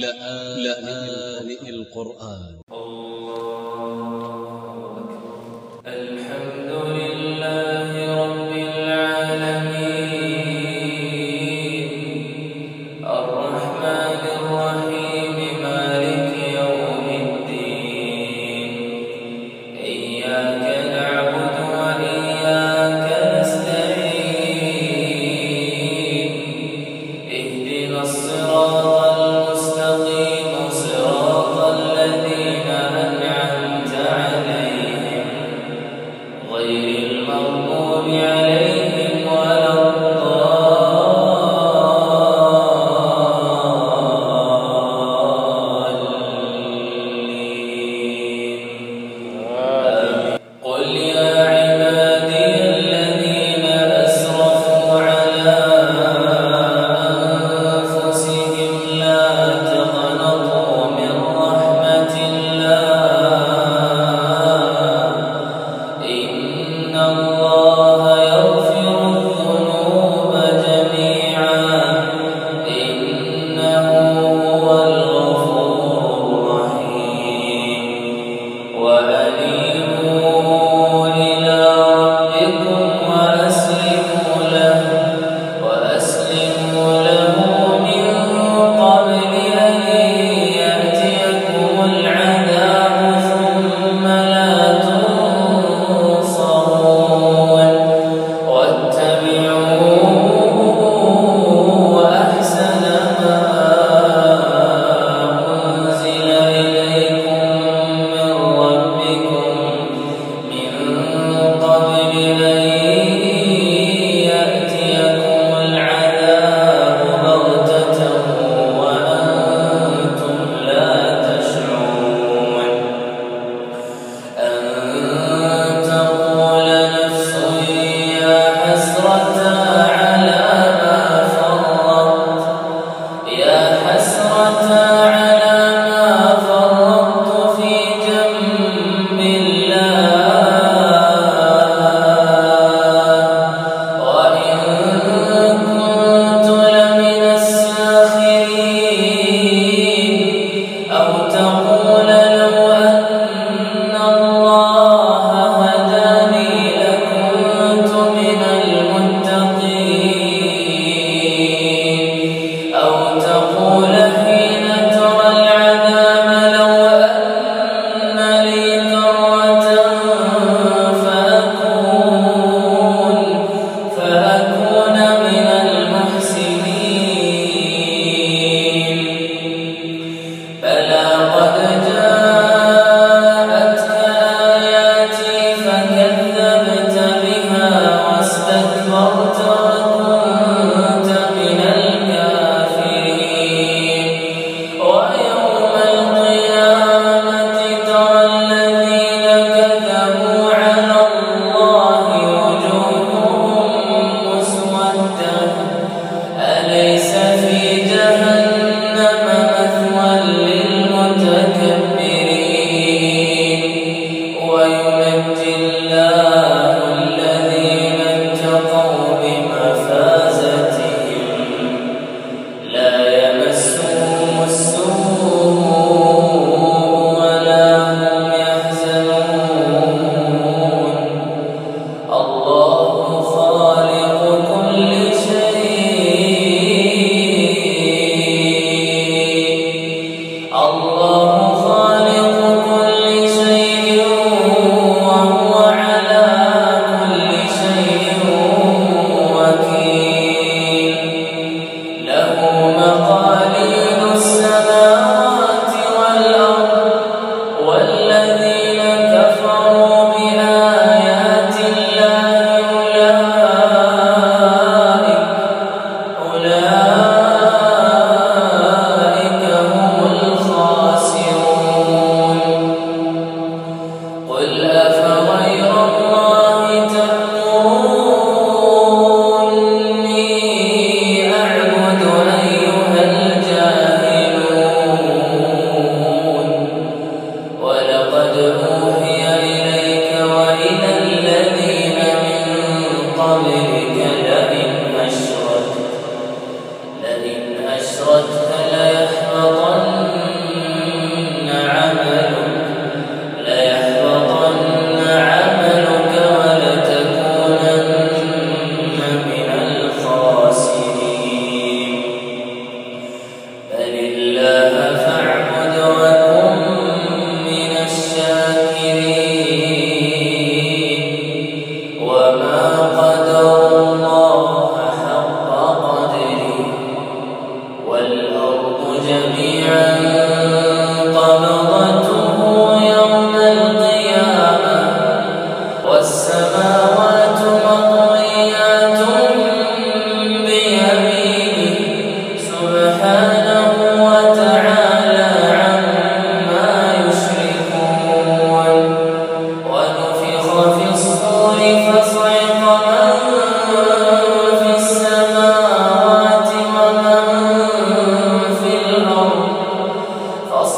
لآن القرآن. الحمد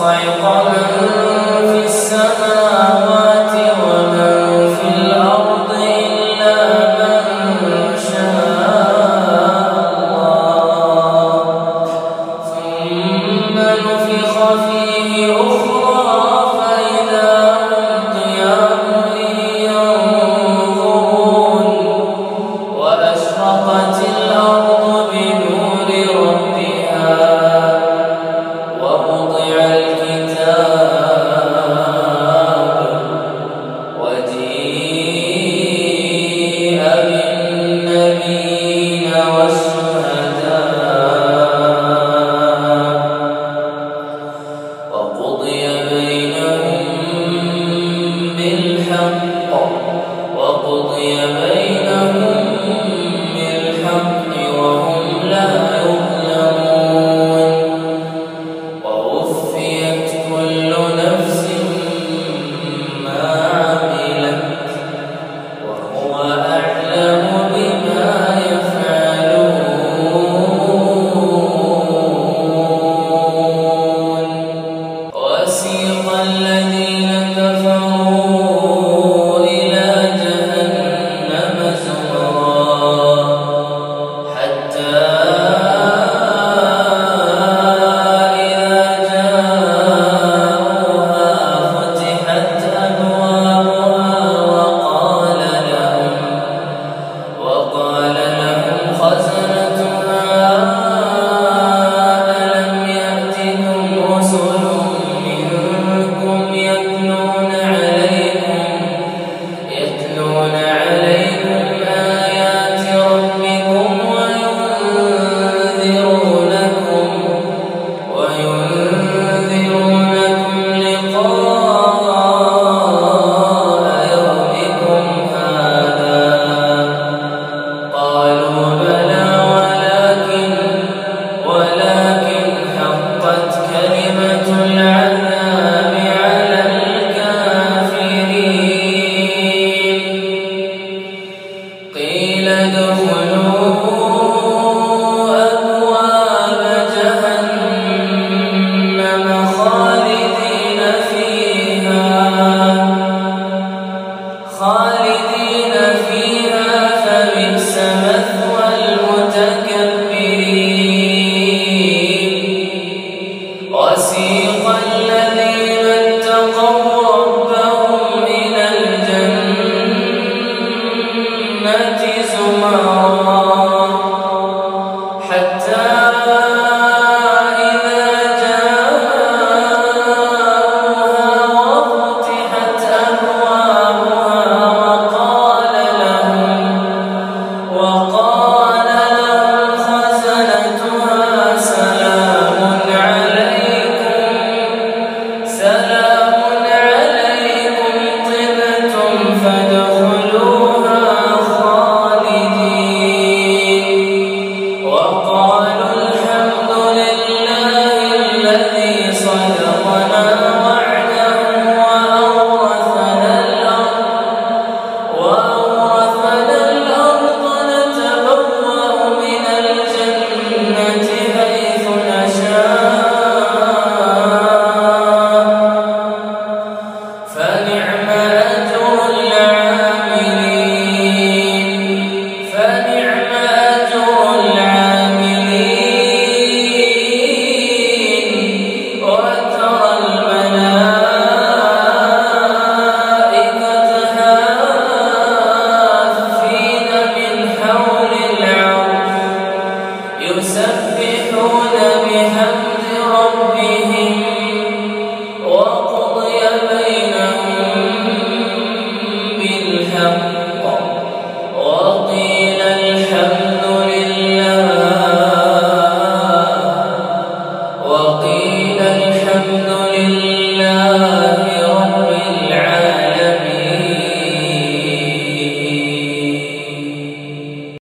وقيل